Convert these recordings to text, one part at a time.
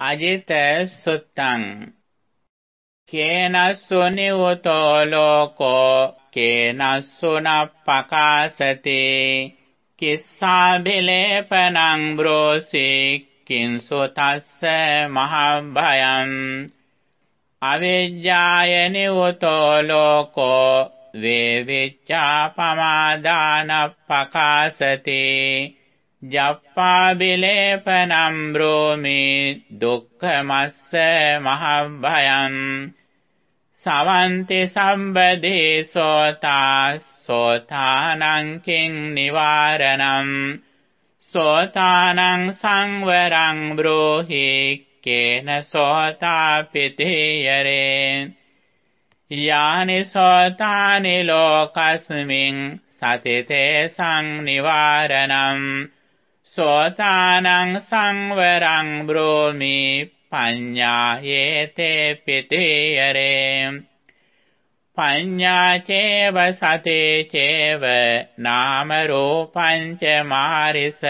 අජිත සුත්තං කේනස්සු නිවතෝ ලෝකෝ කේනස්සු නප්පකාසති කිස්සා බිලේපනං බ්‍රෝසි කිංසු තස්ස මහභයං අවිජ්ජාය නිවතෝ ලෝකෝ වේවිච්ඡා පමාදානප්පකාසති ජප්පා බිලේපනම් බ්‍රෝමි දුක්ඛමස්ස මහභයං සවන්ති සම්බදී සෝතා සෝතානං කිං නිවාරණං සෝතානං සංවරං බ්‍රෝහි කේන සෝතා පිතේයරේ යානි සෝතානි ලෝකස්මින් සතිතේ සංනිවාරණං සෝතානං සංවරං බ්‍රෝමි පඤ්ඤායේතේ පිතේයරේ. පඤ්ඤා චේව සතේ චේව නාම රූපං ච මාරිස.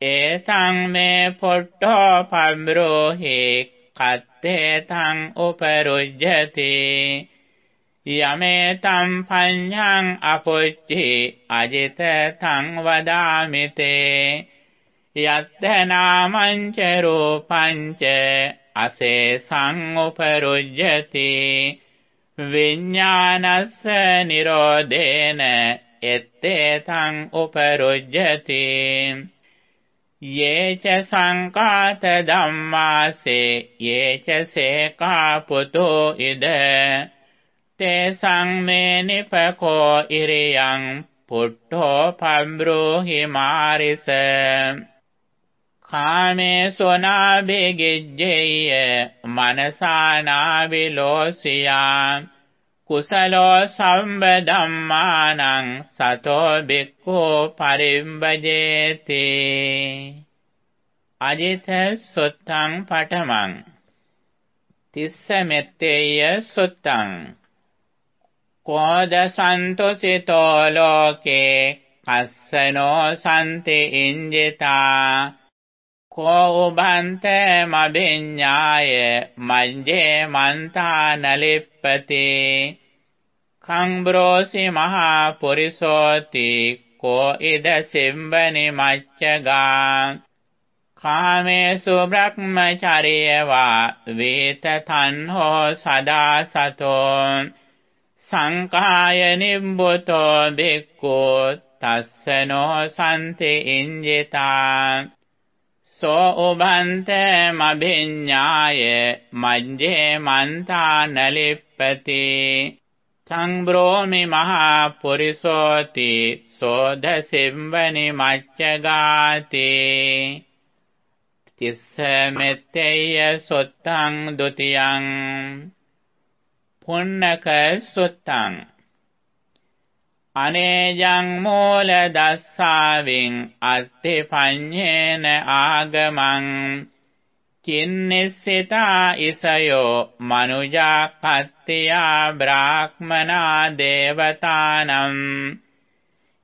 ඒතං මේ පොට්ඨෝ පබ්‍රෝහි කත්තේ තං උපරුජ්ජති. යමේ තම් පඤ්ඤං අපොච්චි අජිත තං වදාමිතේ යත්ත නාමං ච රූපං ච අසේසං උපරුජ්ජති විඥානස්ස නිරෝධේන එත්තේ තං උපරුජ්ජති යේච සංකාත ධම්මාසේ යේච සේකා පුතෝ ඉද තේසං මේ නිපකෝ ඉරියං පුට්ඨෝ පම්බ්‍රෝහි මාරිස කාමේ සෝනාබේගෙජ්ජේය මනසානාවිලෝසියා කුසලෝ සම්බදම්මානං සතෝ බික්ඛෝ පරිම්බජේති අජිත සුත්තං පඨමං තිස්ස මෙත්තේය සුත්තං කෝද සන්තොසිතෝ ලෝකේ? කස්සනෝ සම්ති ඉංජිතා කෝ උබන්ත මබිඤ්ඤාය මඤ්ජේ මන්තාන ලිප්පති. කංබ්‍රෝසි මහා පුරිසෝති? කෝ ඉද සිම්බනි මච්චගා කාමේසු බ්‍රහ්මචර්යවා වේත තන්හෝ සදා සතෝ. සංකාය නිබ්බුතෝ බික්ඛෝ තස්සනෝ සම්ති ඉංජිතා සෝ උබන්ත මබිඤ්ඤාය මජ්ජේ මන්තාන ලිප්පති සංබ්‍රෝමි මහා පුරිසෝති සෝද සිම්බනි මච්චගාති තිස්ස මෙත්තේය සොත්තං ဒ ුතියං පුන්නක සුත්තං අනේජං මූල දස්සාවින් අත්ති පඤ්ඤේන ආගමං. කින්නිස්සිතා ඉසයෝ මනුජා කත්තියා බ්‍රාහ්මනා දේවතානම්.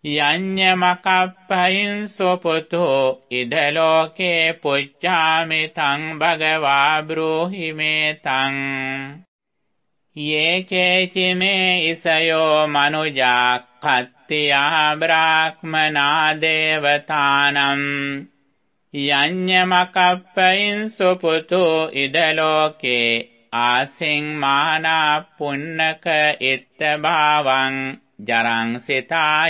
යඤ්ඤමකප්පයින් සොපතෝ ඉද ලෝකේ පුච්ඡාමි තං භගවා බ්‍රෝහි මේ තං යේකේචි මේ ඉසයෝ මනුජා කත්තියා බ්‍රාහ්මනා දේවතානම්. යඤ්ඤමකප්පයින් සුපුතු ඉද ලෝකේ ආසින් මානා පුන්නක ඉත්ත භාවං ජරං සිතා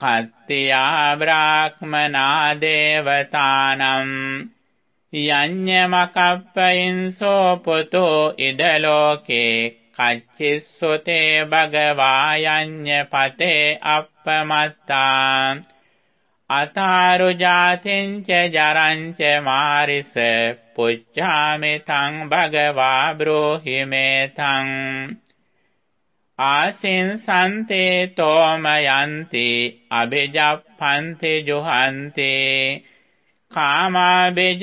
යඤ්ඤමකප්පයින්සෝ යේකේචි මේ ඉසයෝ මනුජා කත්තියා බ්‍රාහ්මනා දේවතානම් යඤ්ඤමකප්පයින්සෝ පුතෝ ඉද ලෝකේ කච්චිස්සොතේ භගවා යඤ්ඤපතේ අප්පමත්තා අතාරු ජාතිංච ජරංච මාරිස පුච්ඡාමි තං භගවා බ්‍රෝහි මේ තං ආසින් සන්තේ තෝමයන්ති අබිජප්පන්ති ජොහන්ති. කාමාබිජප්පත්තේ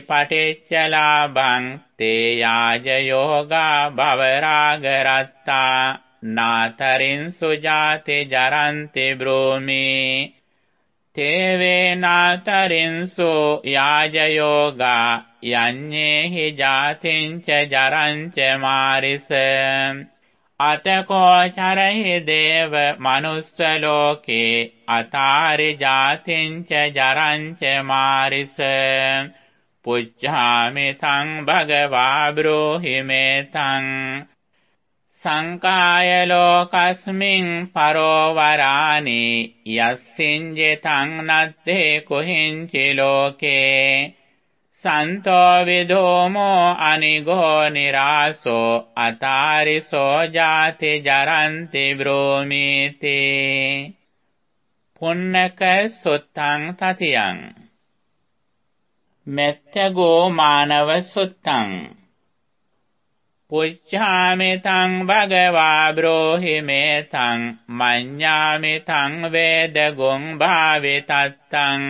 පටිච්චලාභං තේ යාජ යෝගා භව රාග රත්තා නාතරින් සුජාති ජරන්ති බ්‍රෝමි. තේවේ නාතරින්සු යාජයෝගා යඤ්ඤේහි ජාතිංච ජරංච මාරිස. අතකෝ චරහි දේව මනුස්ස ලෝකේ අතාරි ජාතිංච ජරංච මාරිස. පුච්ඡාමි තං භගවා බ්‍රෝහි මේ තං සංකාය ලෝකස්මින් පරෝවරානි යස්සින්ජිතං නත්තේ කුහිංචි ලෝකේ. සන්තෝ විදෝමෝ අනිගෝ නිරාසෝ අතාරිසෝ ජාති ජරන්ති බ්‍රෝමීති. පුන්නක සුත්තං තතියං. මෙත්තගෝ මානව සුත්තං. පුච්ඡාමි තං භගවා බ්‍රෝහි මේ තං මඤ්ඤාමි තං වේද ගොං භාවිතත්තං.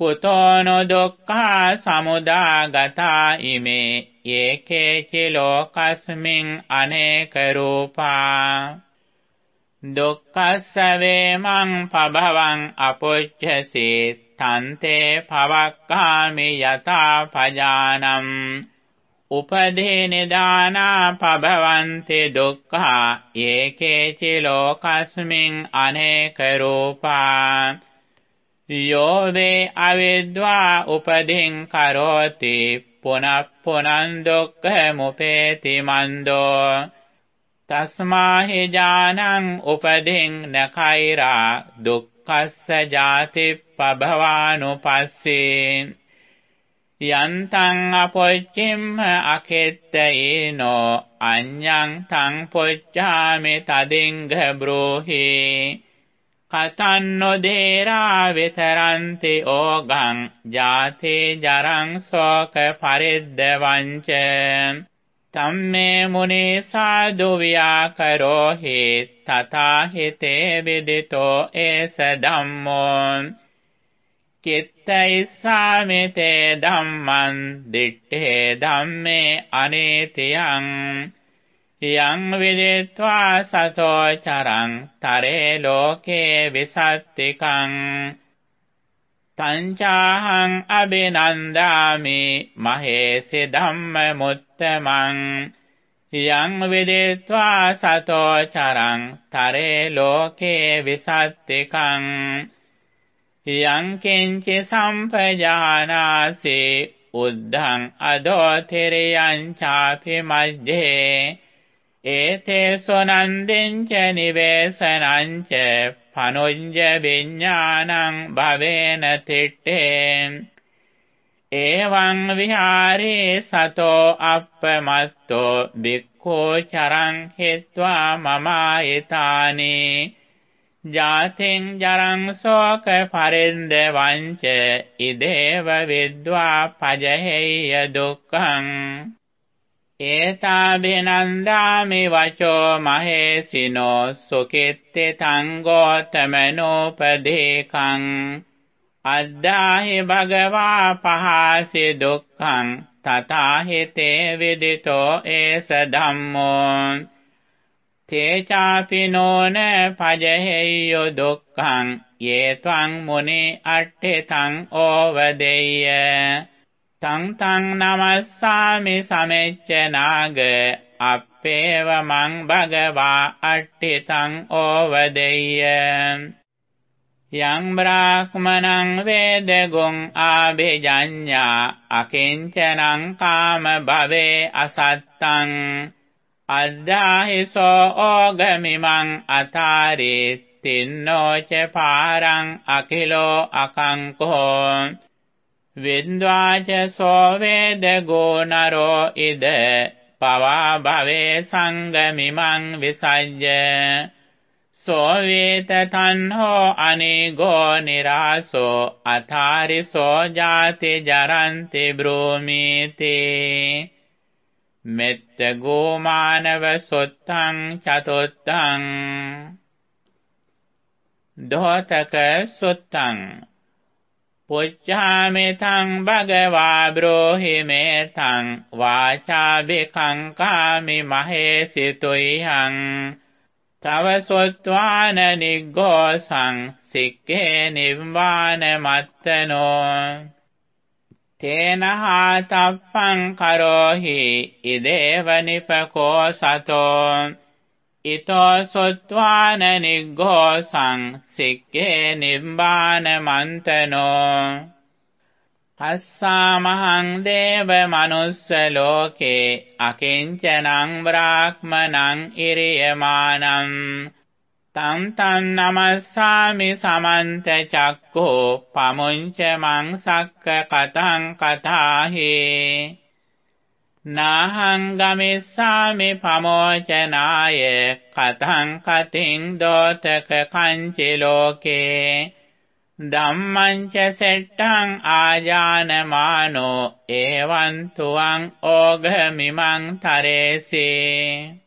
කුතෝනො දුක්ඛා සමුදාගතා ඉමේ ඒකේචි ලෝකස්මින් අනේක රූපා. දුක්ඛස්ස වේමං පභවං අපොච්චසී තන්තේ පවක්ඛාමි යතා පජානම්. උපදේ නිදානා පබවන්ති දුක්ඛා ඒකේචි ලෝකස්මින් අනේක රූපා. යෝ වේ අවිද්වා උපදින් කරෝති. පුනප්පුනං දුක්ඛ මුපේති මන්දෝ. තස්මාහි ජානං උපදින් නකෛරා දුක්ඛස්ස ජාති පභවානුපස්සේ යන්තං අපොච්චිම්ම අකෙත්තේනෝ. අඤ්ඤං තං පොච්චාමි තදින්ඝ බ්‍රෝහි. කතන්නෝ දේරා විතරන්ති ඕගං ජාතේ ජරං ශෝක පරිද්දවංච. තම්මේ මුනේ සාදු ව්‍යාකරෝහි තථා හිතේ විදිතෝ ඒස ධම්මෝ. චිත්තයිස්සාමිතේ ධම්මං දිත්තේ ධම්මේ අනේතියං. යං විදිත්වා සසෝ චරං තරේ ලෝකේ විසත්තිකං තංචාහං අබිනන්දාමි මහේසි ධම්ම මුත්තමං යං විදිත්වා සතෝ චරං තරේ ලෝකේ විසත්තිකං යං කිංචි සම්පජානාසි උද්ධං අදෝතිරියං චාපි මජ්ජේ ඒතේ සොනන්දෙන් ච නිවේසනං ච පනුඤ්ජ විඥානං භවේන තිට්ඨේ එවං විහාරේ සතෝ අප්පමත්තෝ බික්ඛෝ චරං හෙත්වා මමායතානේ ජාතින් ජරං ශෝක පරින්ද වංච ඉදේව විද්වා පජහෙය්‍ය දුක්ඛං ඒතාබිනන්දාමි වචෝ මහේසිනෝ සුකිත්ති තංගෝතමනෝපදේකං අද්දාහි භගවා පහසි දුක්ඛං තථාහිතේ විදිතෝ ඒස ධම්මෝ තේචාපි නෝන පජහෙය්‍යෝ දුක්ඛං යේ ත්වං මුනි අට්ඨිතං ඕවදෙය්‍ය තං තං නමස්සාමි සමෙච්ච නාග අප්පේව මං භගවා අට්ඨිතං ඕවදෙය්‍ය යං බ්‍රාහ්මණං වේද ගුං ආභිජඤ්ඤා අකිංචනං කාම භවේ අසත්තං। අද්දාහිසෝ ඕගමිමං අතාරේ තින්නෝ ච පාරං අකිලෝ අකංකෝ। වින්ද්වාච සෝ වේද ගෝනරෝ ඉද පවා භවේ සංගමිමං විසජ්ජ සෝ වේත තන්හෝ අනේගෝ නිරාසෝ අතාරිසෝ ජාති ජරන්ති බ්‍රෝමීතේ මෙත්ත ගෝමානව සොත්තං චතුත්තං දෝතක සොත්තං පුච්ඡාමිතං භගවා බ්‍රෝහි මේතං වාචා බිකංකාමි මහේසිතුයිහං තව සොත්වාන නිග්ගෝසං සික්කේ නිබ්බාන මත්තනෝ තේනහා තප්පං කරෝහි ඉදේව නිපකෝ සතෝ ඊතෝ සොත්වාන නිග්ගෝසං සික්කේ නිබ්බාන මන්තනෝ පස්සාමහං දේව මනුස්ස ලෝකේ අකිංචනං බ්‍රාහ්මනං ඉරියමානං තං තං නමස්සාමි සමන්ත චක්ඛෝ පමුංච මං සක්ක කතං කතාහි නාහං ගමිස්සාමි පමෝචනාය කතං කතින් දෝතක කංචි ලෝකේ ධම්මං ච සෙට්ටං ආජානමානෝ එවං තුවං ඕඝමිමං තරේසී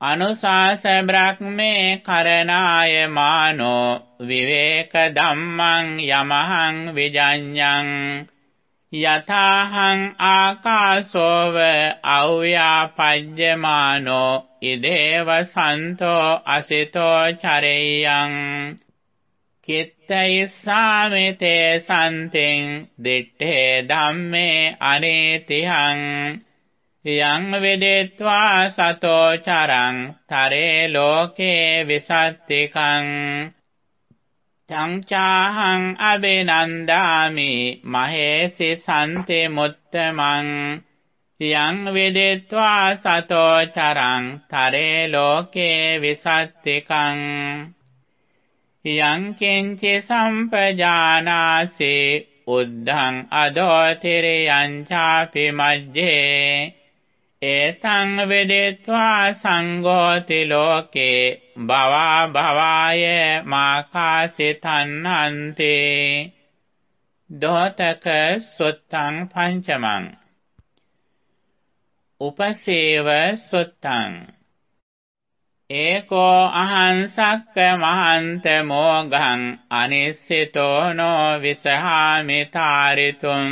අනුසාස බ්‍රහ්මේ කරනාය මානෝ විවේක ධම්මං යමහං විජඤ්ඤං යථාහං ආකාශෝව අව්‍යාපජ්ජමානෝ ඉදේව සන්තෝ අසිතෝ චරෙය්‍යං කිත්තයිස්සාමිතේ සන්තින් දිත්තේ ධම්මේ අනේතිහං යං වෙදෙත්වා සතෝ චරං තරේ ලෝකේ විසත්තිකං චංචාහං අබිනන්දාමි මහේසි සන්ති මුත්තමං යං වෙදෙත්වා සතෝ චරං තරේ ලෝකේ විසත්තිකං යං කිංචි සම්පජානාසි උද්ධං අදෝතිරයං චාපි මජ්ජේ ඒතං වෙදෙත්වා සංඝෝති ලෝකේ භවා භවාය මාකාසිතන්නන්ති දෝතක සුත්තං පංචමං උපසේව සුත්තං ඒකෝ අහං සක්ක මහන්ත මෝඝං අනිස්සිතෝ නෝ විසහාමි තාරිතුම්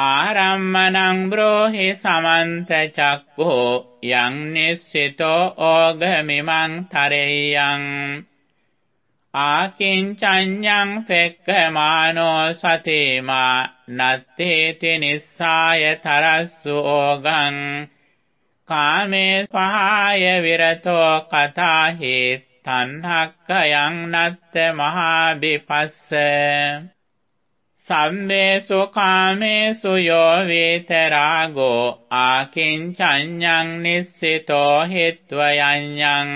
ආරම්මනං බ්‍රෝහි සමන්ත චක්ඛෝ යං නිස්සිතෝ ඕඝමිමං තරෙය්‍යං ආකින්චඤ්ඤං පෙක්ඛමානෝ සතේමා නත්තේති නිස්සාය තරස්සු ඕගං කාමේ පහය විරතෝ කතාහි තණ්හක්කයන් නත්ත මහා විපස්ස සම්මේසු කාමේසු යෝ වේතරාගෝ ආකින්චඤ්ඤං නිස්සිතෝ හිත්වයඤ්ඤං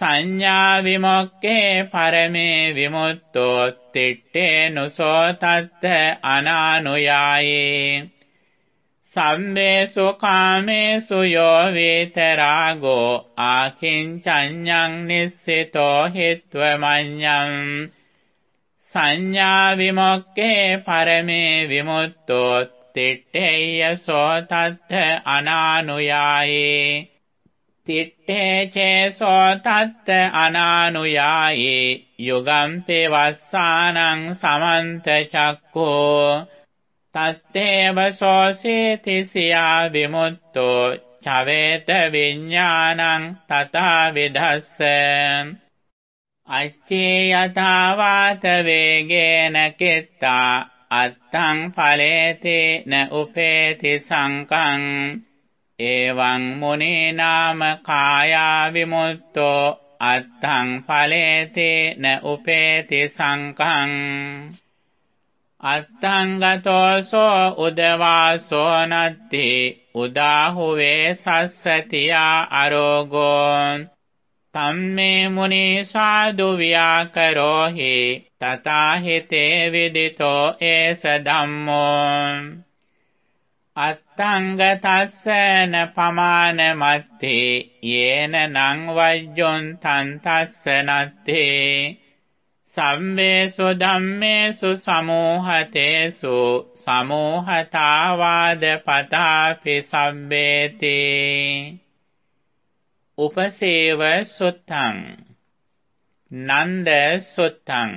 සංඥා විමුක්ඛේ පරමේ විමුක්තෝ තිත්තේ නුසෝ තත්ත අනානුයායේ සම්මේසු කාමේසු යෝ වේතරාගෝ ආකින්චඤ්ඤං නිස්සිතෝ හිත්වමඤ්ඤං සංඥා විමුක්ඛේ පරමේ විමුක්තෝ තිත්තේය සෝ තත්ථ අනානුයායේ තිත්තේ චේසෝ තත්ථ අනානුයායේ යුගම්පේ වස්සානං සමන්ත චක්ඛෝ තත්තේව සෝසේති සියා විමුක්තෝ චවේත විඥානං තථා විදස්ස අච්චේ යථාවාත වේගේන කිත්තා අත්තං ඵලේති න උපේති සංකං එවං මුනේ නාම කායා විමුක්තෝ අත්තං ඵලේති න උපේති සංකං අත්තංගතෝසෝ උදවාසෝ නත්ති උදාහුවේ සස්සතියා අරෝගෝ තම්මේ මුනි සාදු ව්‍යාකරෝහි තථාහිතේ විදිතෝ ඒස ධම්මෝ අත්තංගතස්සන පමාන මත්තේ යේන නං වජ්ජොන් තන් තස්ස නත්තේ සම්මේසු ධම්මේසු සමෝහතේසු සමෝහතාවාද පතාපි සම්බේති උපසේව සුත්තං නන්ද සුත්තං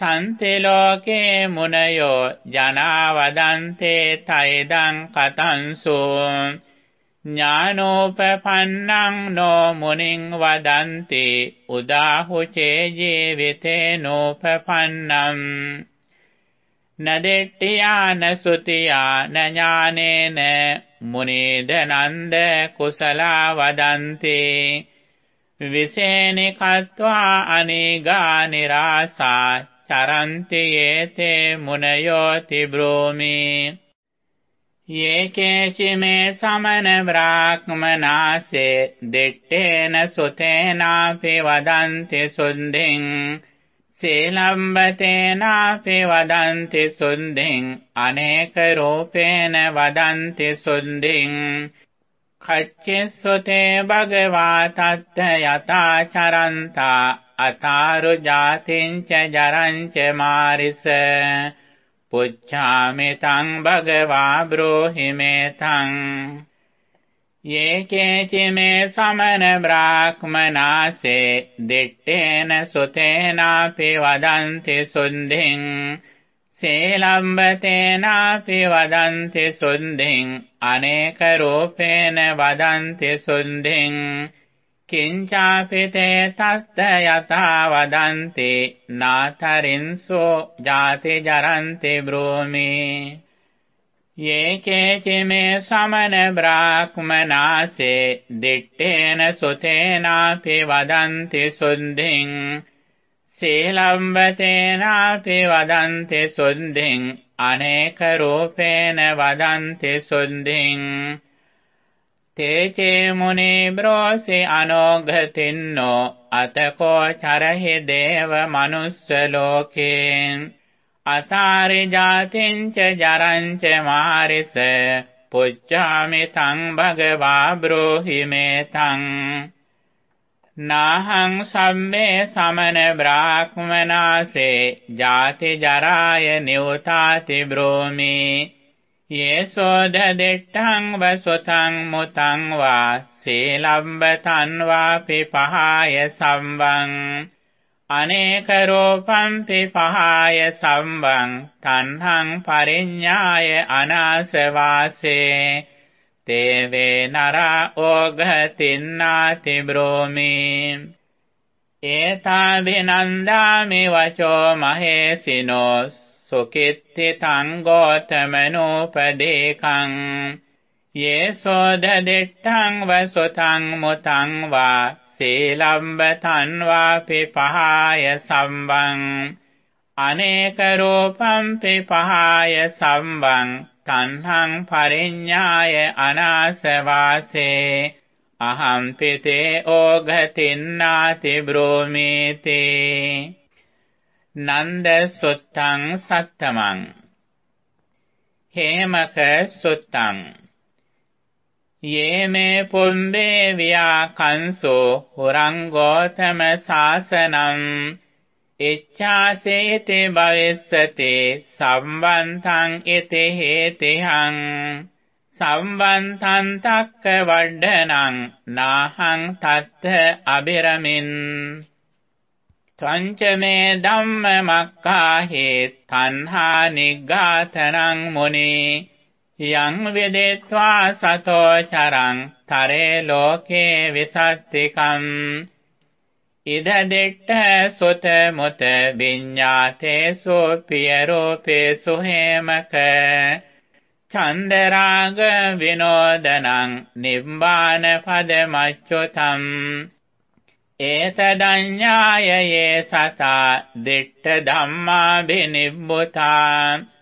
සන්තේ ලෝකේ මුනයෝ ජනා වදන්තේ තයිදං කතංසෝ ඥානෝපපන්නං නෝ මුනිං වදන්ති උදාහුචේ ජීවිතේනෝපපන්නං නදෙට්ඨියාන සුතියාන ඥානේන මුනේදනන්ද කුසලා වදන්ති විසේනි කତ୍වා අනේගා නිරාසා චරන්ති යේතේ මුනයෝති බ්‍රෝමි යේකේචි මේ සමන බ්‍රාහ්මනාසේ දෙට්ඨේන සුතේනාපි වදන්ති සුන්දින් සීලම්බතේනාපි වදන්ති සුන්දින්. අනේක රූපේන වදන්ති සුන්දින්. කච්චෙස්සොතේ භගවා තත්ත යතා චරන්තා අතාරු ජාතිංච ජරංච මාරිස. පුච්ඡාමි තං භගවා බ්‍රෝහි මේ තං යේකේචි මේ සමන බ්‍රාහ්මනාසේ දිත්තේන සුතේනාපි වදන්ති සුන්දින්. සේලම්බතේනාපි වදන්ති සුන්දින්. අනේක රූපේන වදන්ති සුන්දින්. කිංචාපිතේ තස්ස යතා වදන්ති. නාතරින්සෝ ජාති ජරන්ති බ්‍රෝමි යේකේචි මේ සමන බ්‍රාහ්මනාසේ දිත්තේන සුතේනාපි වදන්ති සුන්දින් සීලම්බතේනාපි වදන්ති සුන්දින් අනේක රූපේන වදන්ති සුන්දින් තේචේ මුනි බ්‍රෝසි අනෝඝතින්නෝ අතකෝ චරහි දේව මනුස්ස ලෝකේ අතාරි ජාතිංච ජරංච මාරිස පුච්ඡාමි තං භගවා බ්‍රෝහි මේ තං නාහං සම්මේ සමන බ්‍රාහ්මනාසේ ජාති ජරාය නිවතාති බ්‍රෝමි. යේසෝද දෙට්ඨං වසොතං මුතං වා සීලම්බතං වාපි පහාය සම්වං. අනේක රූපං පිපහාය සම්වං තණ්හං පරිඤ්ඤාය අනාසවාසේ තේවේ නරා ඕඝතින්නාති බ්‍රෝමි ඒතා විනන්දාමි වචෝ මහේසිනෝස් සුකිත්ති තං ගෝතමනෝපදේකං යේසෝද දෙට්ඨං වසොතං මුතං වා සීලම්බතං වාපි පහාය සම්බං අනේක රූපං පිපහාය සම්බං තණ්හං පරිඤ්ඤාය අනාසවාසේ අහම් පිතේ ඕඝතින්නාති බ්‍රෝමේතේ නන්ද සුත්තං සත්තමං හේමක සුත්තං යේමේ පුම්බේ ව්‍යාකංසෝ හුරංගෝතම සාසනං ඉච්ඡාසේති භවෙස්සති සම්බන්තං ඉති හේතිහං සම්බන්තං තක්ක වඩ්ඩනං නාහං තත්ත අබිරමින් සංචමේ ධම්ම මක්ඛාහේ තණ්හා නිග්ඝාතනං මුනි යං විදෙත්වා සතෝ චරං තරේ ලෝකේ විසත්තිකම් ඉද දෙට්ඨ සුත මුත විඤ්ඤාතේසු පිය රූපේසු හේමක. චන්දරාග විනෝදනං නිබ්බාන පද මච්චුතම් ඒතදඤ්ඤායයේ සතා දිට්ඨ ධම්මා බිනිබ්බුතා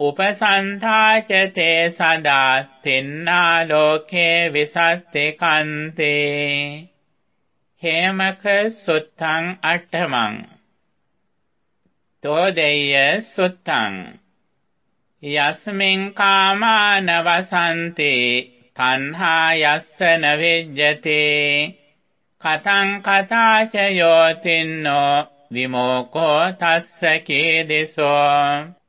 උපසන්තාච තේ සදා තින්නා ලෝකේ විසත්ති කන්තේ හේමක සුත්තං අට්ඨමං. තෝදෙය්‍ය සුත්තං. යස්මින් කාමාන වසන්තේ තණ්හා යස්ස නවිජ්ජතේ කතං කතාච යෝතින්නෝ විමෝකෝ තස්ස කේදසෝ.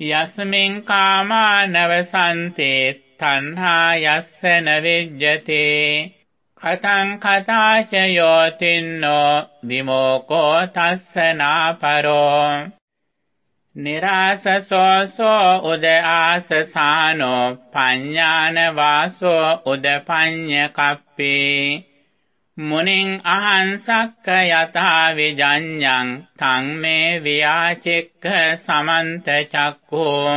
යස්මින් කාමානවසන්තේ තණ්හා යස්ස නවිජ්ජතේ කතං කතාච යෝතින්නෝ විමෝකෝ තස්ස නාපරෝ නිරාසසෝසෝ උද ආසසානෝ පඤ්ඤාන වාසෝ උද පඤ්ඤ කප්පේ මුනින් අහංසක්ක යතා විජඤ්ඤං තං මේ වියාචෙක්ක සමන්ත චක්ඛෝ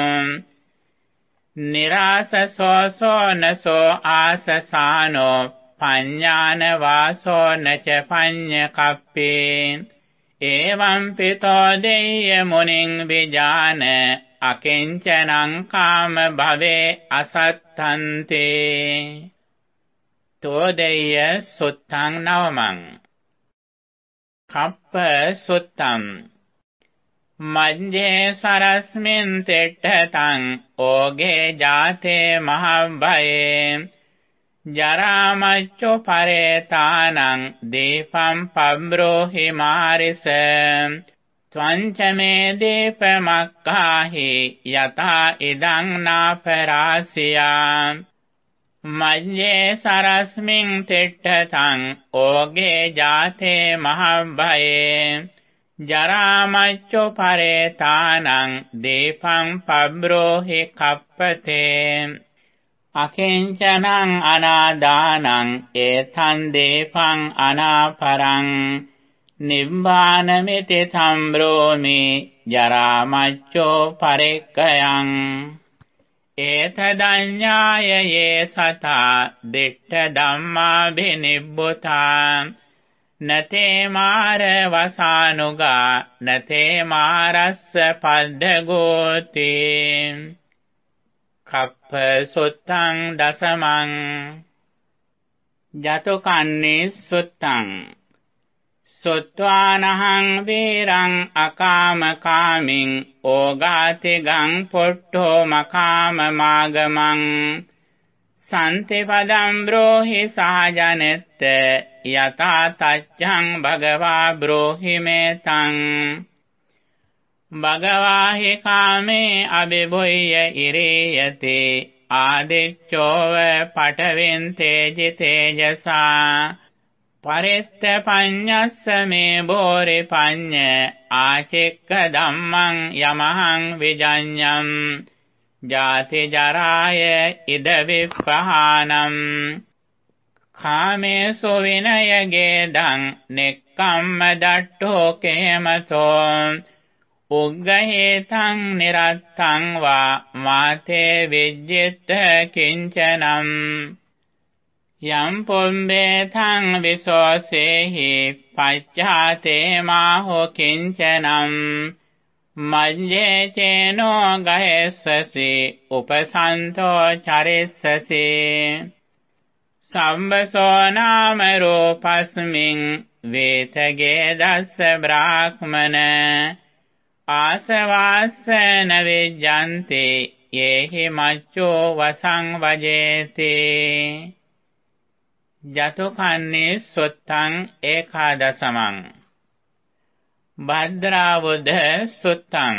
නිරාසසෝසෝ නසෝ ආසසානෝ පඤ්ඤාන වාසෝ නච පඤ්ඤ කප්පේ. එවං පිතෝ දෙය්‍ය මුනින් විජාන අකිංචනං කාම භවේ අසත්තන්තේ. තෝදෙය්‍ය සුත්තං නවමං। කප්ප සුත්තං। මජ්ජේ සරස්මින් තෙට්ඨතං ඕගේ ජාතේ මහබ්බයේ। ජරාමච්චෝ පරේතානං දීපම් පබ්‍රෝහි මාරිස। ත්වංචමේ දීපමක්ඛාහි යතා ඉදං නාපරාසියා। මජ්ජේ සරස්මින් තිට්ඨතං ඕගේ ජාතේ මහබ්බයේ ජරාමච්චෝ පරේතානං දීපං පබ්‍රෝහි කප්පතේ අකිංචනං අනාදානං ඒතං දේපං අනාපරං නිබ්බානමිති සම්බ්‍රෝමි ජරා මච්චෝ පරික්කයන් ඒතදඤ්ඤාය යේ සතා දිට්ඨ ධම්මා බිනිබ්බුතා නතේ මාර වසානුගා නතේ මාරස්ස පද්දගෝති කප්ප සුත්තං දසමං ජතකන්නේ සුත්තං සොත්වානහං වේරං අකාමකාමින් ඕගාතිගං පොට්ඨෝ මකාම මාගමං සන්තිපදම් බ්‍රෝහි සහජනෙත්ත යතා තච්ඡං භගවා බ්‍රෝහි මේතං භගවාහි කාමේ අබිබොය්‍ය ඉරේයති ආදිච්චෝව පඨවෙන් තේජි තේජසා පරිත්ත පඤ්ඤස්ස මේ බෝරි පඤ්ඤ ආචෙක්ක ධම්මං යමහං විජඤ්ඤම් ජාති ජරාය ඉද විප්පහානම් කාමේසු විනයගේ දං නෙක්කම්ම දට්ඨෝ කේමතෝ උග්ගහේතං නිරත්තං වා මාතේ විජ්ජිත කිංචනම් යම් පොම්බේතං විසෝසේහි පච්ඡාතේ මාහෝ කිංචනම් මජ්ජේ චේනෝ ගහෙස්සසි උපසන්තෝ චරිස්සසි සම්බසෝ නාම රූපස්මින් වේතගේ දස්ස බ්‍රාහ්මන ආසවාස්සන විජ්ජන්ති යේහි මච්චෝ වසං වජේති. ජතුකන්නේ සොත්තං ඒකාදසමං. භද්‍රාවුද සුත්තං.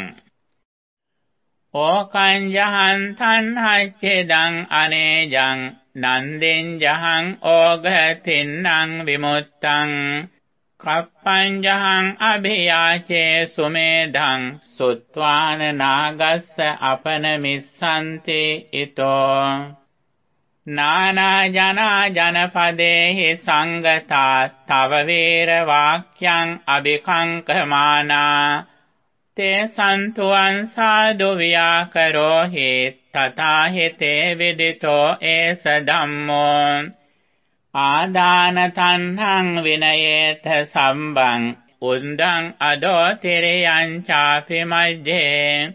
ඕකං ජහං තණ්හච්චෙදං අනේජං නන්දෙන් ජහං ඕඝතින්නං විමුත්තං. කප්පංජහං අභියාචේ සුමේධං සුත්වාන නාගස්ස අපනමිස්සන්ති ඊතෝ නානා ජනා ජනපදේහි සංගතා තව වේර වාක්‍යං අபிකංකමානා තේ සන්තුං සාදු ව්‍යාකරෝහි තථා හිතේ විදිතෝ ඒස ධම්මෝ. ආදාන තණ්හං විනයේත සම්බං උන්දං අදෝ තිරයං චාපි මජ්ජේ.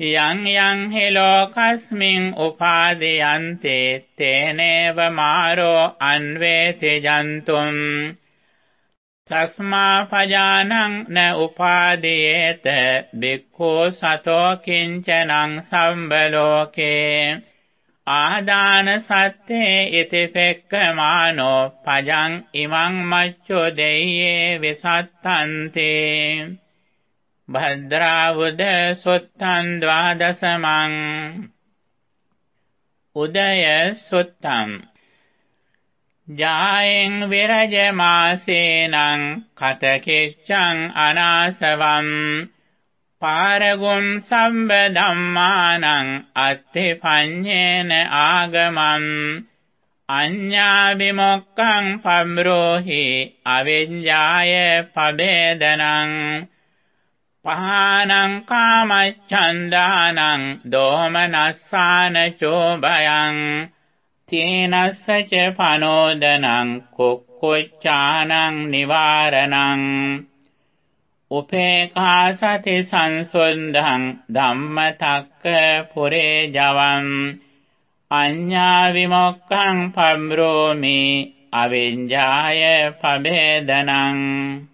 යං යං හි ලෝකස්මින් උපාදයන්තේ තේනේව මාරෝ අන්වේති ජන්තුම්. සස්මා පජානං න උපාදීයේත බික්ඛෝ සතෝ කිංචනං සම්බලෝකේ. ආදාන සත්තේ ඉතිපෙක්කමානෝ පජං ඉමං මච්චෝ දෙය්යේ විසත්තන්තේ. භද්‍රාවුද සොත්තං ද්වාදසමං උදය සොත්තං ජායෙන් විරජමාසේනං කතකිච්ඡං අනාසවම් පාරගුම් සම්බ ධම්මානං අත්ථි පඤ්ඤේන ආගමං අඤ්ඤා විමුක්ඛං පබ්‍රෝහි අවිඤ්ඤාය පබේදනං පහානං කාමච්ඡන්දානං දෝමනස්සාන චෝභයං තේනස්ස ච පනෝදනං කුක්කුච්ඡානං නිවාරණං උපේඛා සති සංසොන්දං ධම්මතක්ක පුරේ ජවං අඤ්ඤා විමුක්ඛං පබ්‍රෝමි අවිඤ්ඤාය පබේදනං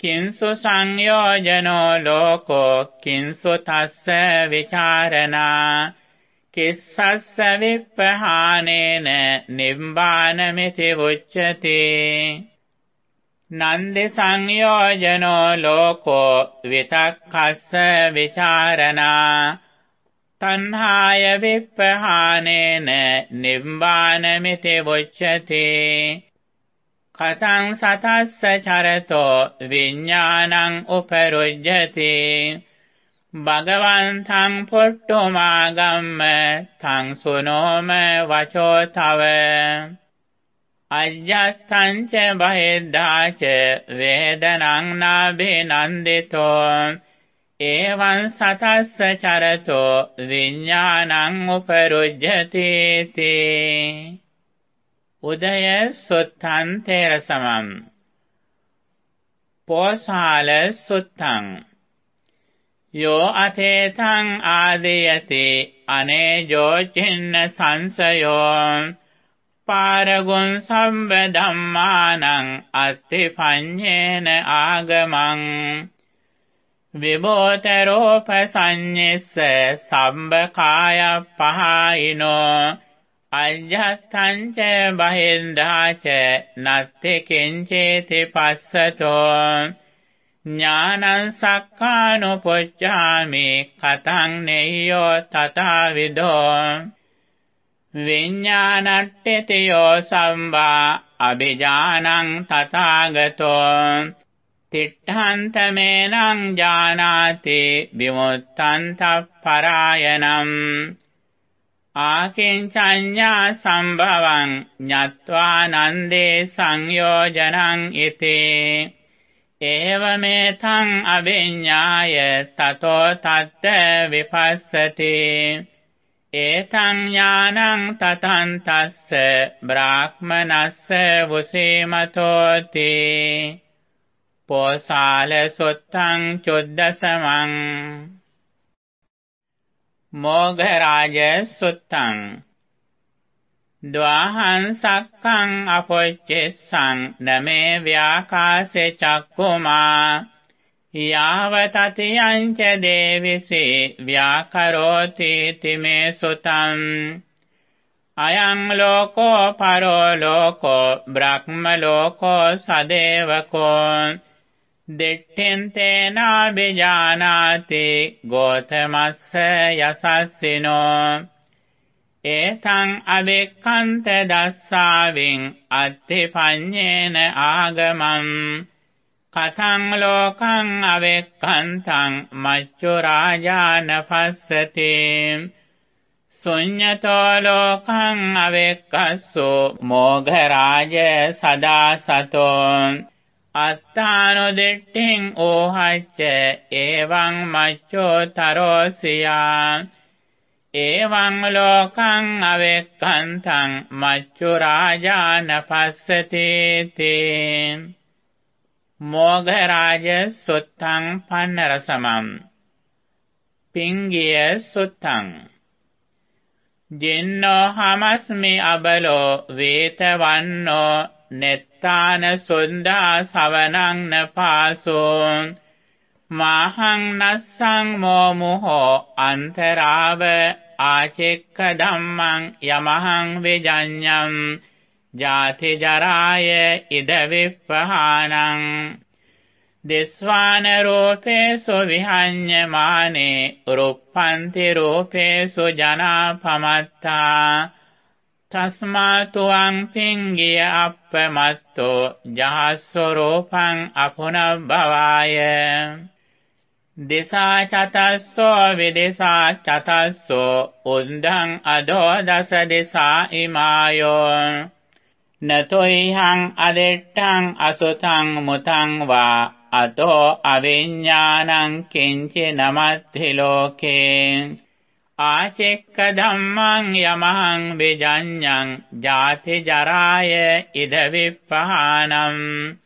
කිංසු සංයෝජනෝ ලෝකෝ කිංසු තස්ස විචාරණා කිස්සස්ස විප්පහානේන නිබ්බානමිති උච්චති නන්දි සංයෝජනෝ ලෝකෝ විතක්කස්ස විචාරණා තණ්හාය විප්පහානේන නිබ්බානමිති උච්චති කතං සතස්ස චරතෝ විඥානං උපරුජ්ජති। භගවන්තං පුට්ඨමාගම්ම තං සුනෝම වචෝ තව। අජ්ජත්තං ච බහෙද්ධා ච වේදනං නාබිනන්දිතෝ එවං සතස්ස චරතෝ විඥානං උපරුජ්ජති। තේ උදය සුත්තං තේරසමං। පෝසාල සුත්තං। යෝ අතේතං ආදීයති අනේජෝ චින්න සංසයෝ। පාරගුන් සම්බ ධම්මානං අත්ති පඤ්ඤේන ආගමං। විභෝතරෝප සංඤෙස්ස සම්බ කාය පහයිනෝ අජ්ජත්තං ච බහින්දා ච නත්ති කිංචේති පස්සතෝ ඥානං සක්කානුපොච්චාමි කතං නෙය්‍යෝ තථාවිදෝ විඤ්ඤාණට්ඨති යෝ සම්බා අபிජානං තථාගතෝ තිට්ඨන්තමේනං ජානාති විමුත්තං තප්පරායනම් ආකින්චඤ්ඤා සම්භවං ඤත්වා නන්දේ සංයෝජනං ඉති. ඒවමෙතං අවිඤ්ඤාය තතෝ තත්ත විපස්සති. ඒතං ඥානං තතං තස්ස බ්‍රාහ්මනස්ස වුසීමතෝති. පෝසාල සොත්තං චොද්දසමං මෝඝරාජ සුත්තං ද්වාහං සක්කං අපොච්චෙස්සං නමේ ව්‍යාකාසේ චක්කුමා යාව තතියං ච දේවිසේ ව්‍යාකරෝති තිමේ සුතං අයං ලෝකෝ පරෝ ලෝකෝ බ්‍රහ්ම ලෝකෝ සදේවකෝ දිට්ඨෙන්තේනාබිජානාති ගෝතමස්ස යසස්සිනෝ ඒතං අවෙක්ඛන්ත දස්සාවින් අත්ථිපඤ්ඤේන ආගමං කතං ලෝකං අවෙක්ඛන්තං මච්චු රාජාන පස්සති ශුඤ්ඤතෝ ලෝකං අවෙක්ඛස්සෝ මෝඝ රාජ සදා සතෝ අත්තානුදිට්ඨින් ඕහච්ච එවං මච්චෝ තරෝසියා එවං ලෝකං අවෙක්ඛන්තං මච්චු රාජාන පස්සති තේ මෝඝ රාජ සුත්තං පන්නරසමම් පිංගිය සුත්තං ජින්නෝ හමස්මි අබලෝ වේතවන්නෝ නෙත්තාන සුන්දා සවනං නපාසෝ මාහං නස්සං මෝමුහෝ අන්තරාව ආචෙක්ක ධම්මං යමහං විජඤ්ඤම් ජාති ජරාය ඉද විප්පහානං දිස්වාන රූපේසු විහඤ්ඤමානේ රුප්පන්ති රූපේසු ජනා පමත්තා තස්මාතුවං පිංගිය අප්පමත්තෝ ජහස්සරෝපං අපුනබ්බවාය. දිසා චතස්සෝ විදිසා චතස්සෝ උන්දං අදෝ දස දිසා ඉමායෝ. නතොයිහං අදෙට්ටං අසුතං මුතං වා අතෝ අවිඤ්ඤාණං කිංචි නමත්ථි ලෝකේ. ආචෙක්ක ධම්මං යමහං විජඤ්ඤං ජාති ජරාය ඉද විප්පහානම්.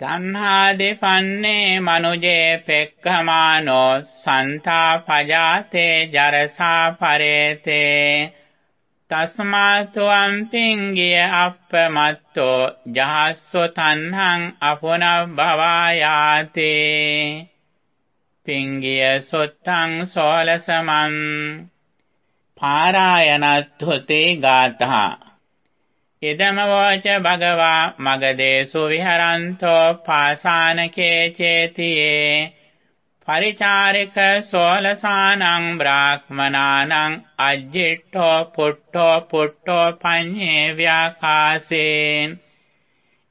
තණ්හාදිපන්නේ මනුජේ පෙක්ඛමානෝ සන්තා පජාතේ ජරසා පරේතේ. තස්මාතු අම්පින්ගිය අප්පමත්තෝ ජහස්සු තණ්හං අපුනබ්බවායාති පින්ගිය සොත්තං සෝලසමන් පාරායනත්හුතේ ගාතහා ඉදම වෝච භගවා මගදේසු විහරන්තෝ පාසානකේ චේතියේ පරිචාරික සෝලසානං බ්‍රාහ්මනානං අජ්ජිට්ඨෝ පුට්ඨෝ පුට්ඨෝ පඤ්ඤේ ව්‍යාකාසේ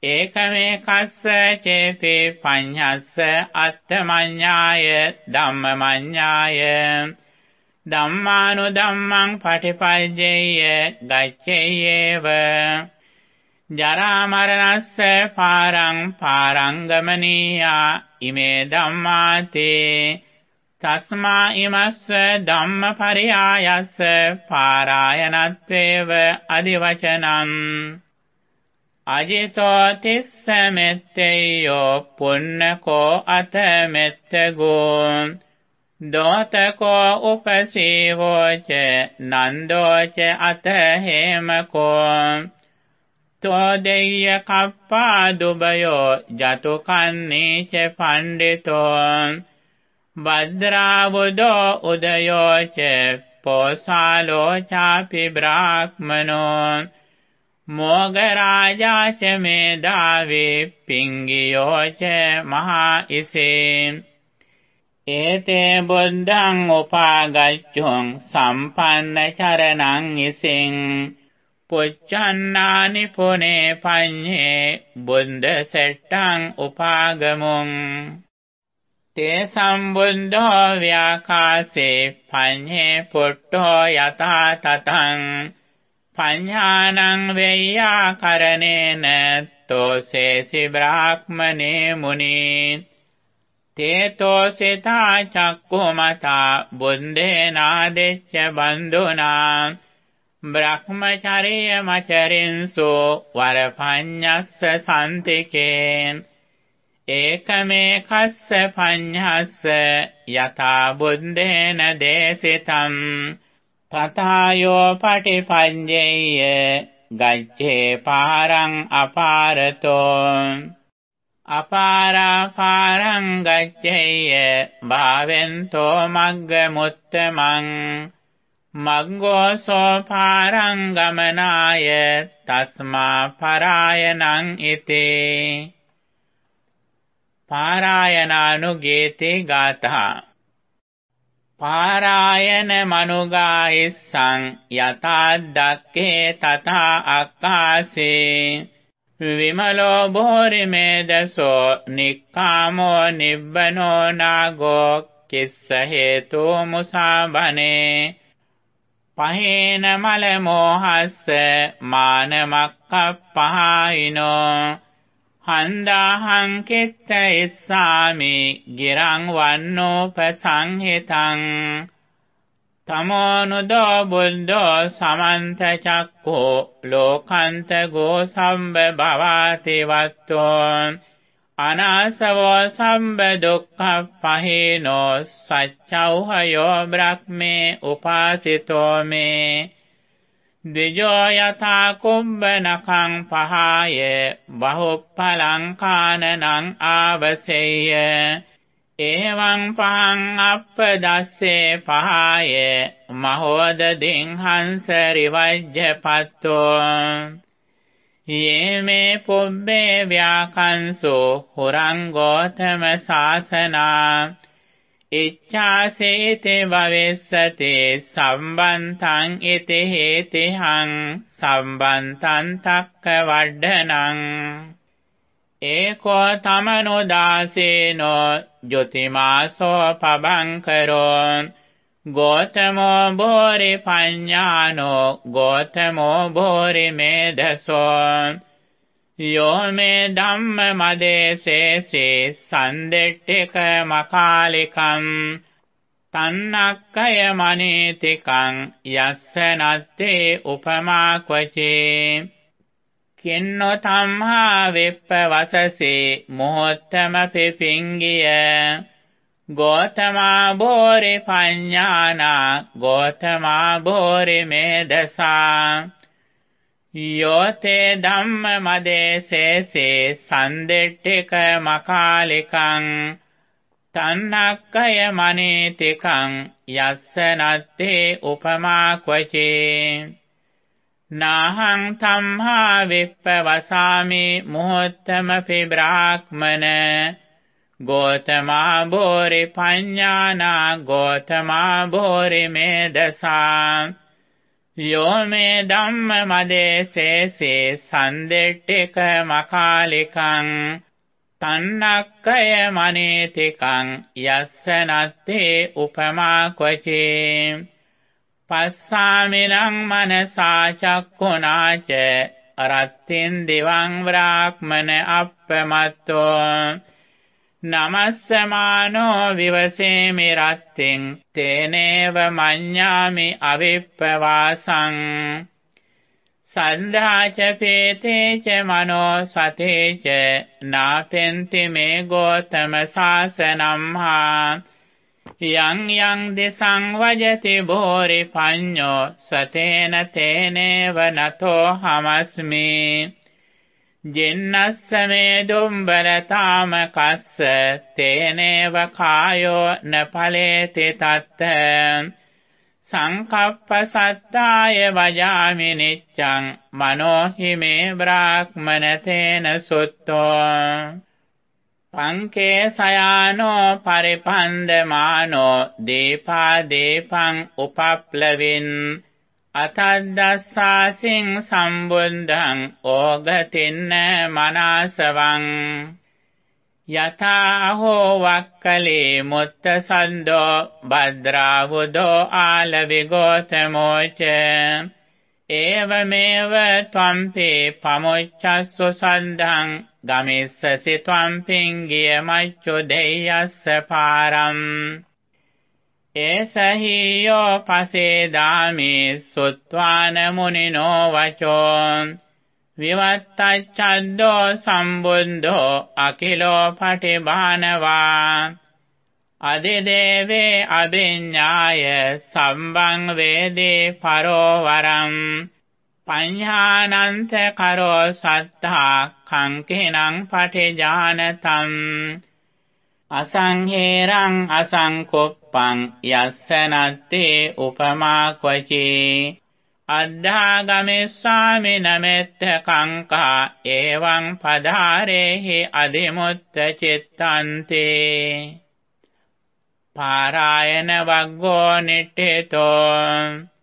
ඒකමේකස්ස චේපේ පඤ්ඤස්ස අත්තමඤ්ඤාය ධම්මමඤ්ඤාය ධම්මානුධම්මං පටිපජ්ජේය ගච්ඡේයේව ජරා මරණස්ස පාරං පාරංගමනීයා ඉමේ ධම්මාතේ තස්මා ඉමස්ස ධම්මපරියායස්ස පාරායනත්වේව අදිවචනං අජිතෝ තිස්ස මෙත්තේයෝ පුන්නකෝ අත මෙත්තගෝ දෝතකෝ උපසීවෝච නන්දෝච අත හේමකෝ තෝදෙය්‍ය කප්පා දුබයෝ ජතුකන්නේච පණ්ඩිතෝ භද්‍රාවුදෝ උදයෝච පෝසාලෝ චාපි බ්‍රාහ්මනෝ. මොගරාජාච මේදාවේ පිංගියෝච මහා ඉසේ ඒතේ බුද්ධං උපාගච්ඡුං සම්පන්න චරණං ඉසින් පුච්ඡන්නානි පුනේ පඤ්ඤේ බුද්ධ සෙට්ටං උපාගමුං තේ සම්බුද්ධෝ ව්‍යාකාසේ පඤ්ඤේ පුට්ඨෝ යතා තතං පඤ්ඤානං වෙය්‍යාකරණේන තෝසේසි බ්‍රාහ්මනේ මුනී. තේතෝ සිතා චක්කුමතා බුන්දේනාදෙච්ච බන්දුනා බ්‍රහ්මචර්ය මචරින්සු වරපඤ්ඤස්ස සම්තිකේ ඒකමේ කස්ස පඤ්ඤස්ස යතා බුන්දේන දේසිතම් තථායෝ පටිපඤ්ඤේය ගච්ඡේ පාරං අපාරතෝ අපාරාපාරං ගච්ඡේය භාවෙන්තෝ මග්ග මුත්තමං මග්ගෝ සෝපාරං ගමනාය තස්මා පරායනං ඉතේ පාරායනානුගේතේ ගාතහා පාරායන මනුගායිස්සං යතා දක්ඛේ තථා අක්කාසේ විමලෝ බෝරිමේදසෝ නික්කාමෝ නිබ්බනෝ නාගෝ කිස්ස හේතු මුසාබනේ පහේන මල මෝහස්ස මානමක්කප්පහායිනෝ හන්දාහං කිත්ත ඉස්සාමි ගිරං වන්නෝපසංහිතං තමෝනුදෝ බුද්ධෝ සමන්ත චක්ඛෝ ලෝකන්ත ගෝ සම්බ භවාති වත්තෝ අනාසවෝ සම්බ දුක්ඛ පහේනෝ සච්චෞහයෝ බ්‍රහ්මේ උපාසිතෝ මේ දිජෝ යතා කුම්බනකං පහාය බහුප්පලං කානනං ආවසෙය්‍ය එවං පහං අප්පදස්සේ පහය මහෝදදින් හංසරි වජ්ජපත්තෝ යේමේ පුබ්බේ ව්‍යාකංසෝ හුරං ගෝතම ශාසනා ඉච්ඡාසේතේ භවෙස්සතේ සම්බන්තං ඉති හේතිහං සම්බන්තං තක්ක වඩ්ඩනං ඒකෝ තමනෝ දාසේනෝ ජොතිමාසෝ පබංකරෝ ගෝතමෝ බෝරි පඤ්ඤානෝ ගෝතමෝ බෝරි මේදසෝ යෝ මේ ධම්ම මදේසේසේ සන්දෙට්ඨික මකාලිකම් තන්නක්කය මනීතිකං යස්ස නත්තේ උපමා ක්වචේ කින්නෝ තම්හා විප්පවසසේ මොහොත්තම පිපිංගිය ගෝතමා බෝරි පඤ්ඤානා ගෝතමා බෝරි මේදසා යෝතේ ධම්ම මදේසේසේ සන්දෙට්ඨික මකාලිකං තන්නක්කය මනේතිකං යස්ස නත්තේ උපමා ක්වචේ නාහං තම්හා විප්පවසාමි මොහොත්තමපි බ්‍රාහ්මන ගෝතමා බෝරි පඤ්ඤානා ගෝතමා බෝරි මේදසා යෝ මේ ධම්ම මදේසේසේ සන්දෙට්ඨික මකාලිකං තන්නක්කය මනේතිකං යස්ස නත්තේ උපමා ක්වචේ පස්සාමිනං මනසා චක්ඛුනාච අරත්තින් දිවං බ්‍රාහ්මන අප්පමත්තෝ නමස්සමානෝ විවසේමි රත්තින් තේනේව මඤ්ඤාමි අවිප්පවාසං. සන්ධාච පේතේච මනෝ සතේච නාපෙන්ති මේ ගෝතම සාසනම්හා. යං යං දෙසං වජති බෝරි පඤ්ඤෝ සතේන තේනේව නතෝ හමස්මි. ජෙන්නස්ස මේ දුම්බරතාම කස්ස තේනේව කායෝ නඵලේති තත්ත සංකප්ප සත්තාය වජාමි නිච්ඡං මනෝහි මේ බ්‍රාහ්මනතේන සුත්තෝ පංකේ සයානෝ පරිපන්දමානෝ දීපා දීපං උපප්ලවින් අතද්දස්සාසින් සම්බුද්ධං ඕගතින්න මනාසවං යතා හෝ වක්කලේ මුත්ත සන්දෝ භද්‍රාවුදෝ ආලවිගෝතමෝච ඒවමේව ත්වම්පේ පමුච්ඡස්සු සන්ධං ගමිස්සසි ත්වම්පින්ගිය මච්චු දෙයස්ස පාරම් ඒසහියෝ පසේදාමි සුත්වාන මුනිනෝ වචෝ විවත්තච්ඡද්දෝ සම්බුද්ධෝ අකිලෝ පටිභානවා අදිදේවේ අභිඤ්ඤාය සම්බං වේදේ පරෝ වරම් පඤ්ඤානන්ත කරෝ සත්තා කංකිනං පටිජානතම් අසංහේරං අසංකොප්පං යස්ස නත්තේ උපමා ක්වචේ අද්ධාගමෙස්සාමි නමෙත්ත කංකා එවං පධාරේහි අදිමුත්ත චිත්තන්තේ පාරායන වග්ගෝ නිට්ඨේතෝ